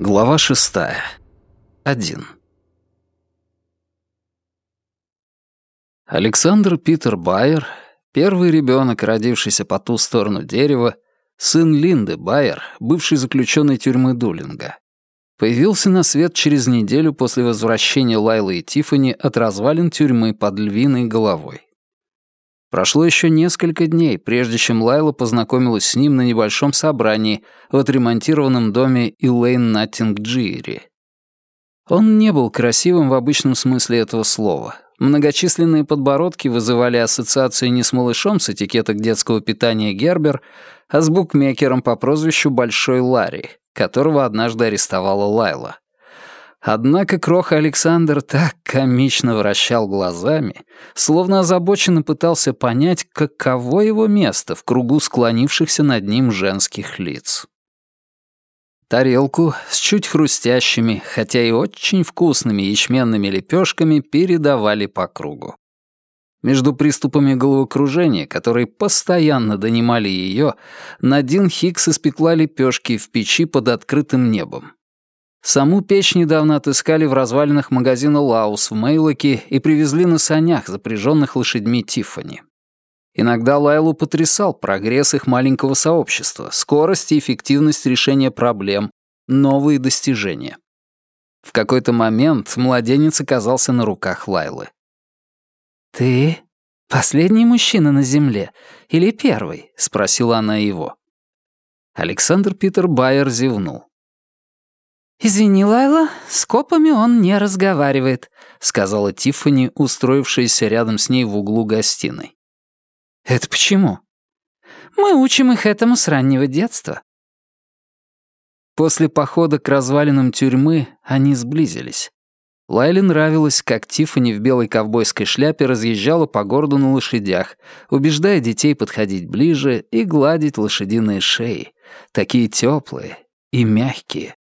Глава шестая. Один. Александр Питер Байер, первый ребенок, родившийся по ту сторону дерева, сын Линды Байер, бывший заключенный тюрьмы Дулинга, появился на свет через неделю после возвращения Лайлы и Тиффани от развалин тюрьмы под львиной головой. Прошло еще несколько дней, прежде чем Лайла познакомилась с ним на небольшом собрании в отремонтированном доме Илэйн Наттинг. Он не был красивым в обычном смысле этого слова. Многочисленные подбородки вызывали ассоциации не с малышом с этикеток детского питания Гербер, а с букмекером по прозвищу Большой Ларри, которого однажды арестовала Лайла. Однако Кроха Александр так комично вращал глазами, словно озабоченно пытался понять, каково его место в кругу склонившихся над ним женских лиц. Тарелку с чуть хрустящими, хотя и очень вкусными ячменными лепешками передавали по кругу. Между приступами головокружения, которые постоянно донимали ее, Надин Хикс испекла лепешки в печи под открытым небом. Саму печь недавно отыскали в развалинах магазина «Лаус» в Мейлоке и привезли на санях, запряженных лошадьми Тиффани. Иногда Лайлу потрясал прогресс их маленького сообщества, скорость и эффективность решения проблем, новые достижения. В какой-то момент младенец оказался на руках Лайлы. «Ты последний мужчина на Земле или первый?» — спросила она его. Александр Питер Байер зевнул. «Извини, Лайла, с копами он не разговаривает», — сказала Тиффани, устроившаяся рядом с ней в углу гостиной. «Это почему?» «Мы учим их этому с раннего детства». После похода к развалинам тюрьмы они сблизились. Лайле нравилось, как Тиффани в белой ковбойской шляпе разъезжала по городу на лошадях, убеждая детей подходить ближе и гладить лошадиные шеи, такие теплые и мягкие.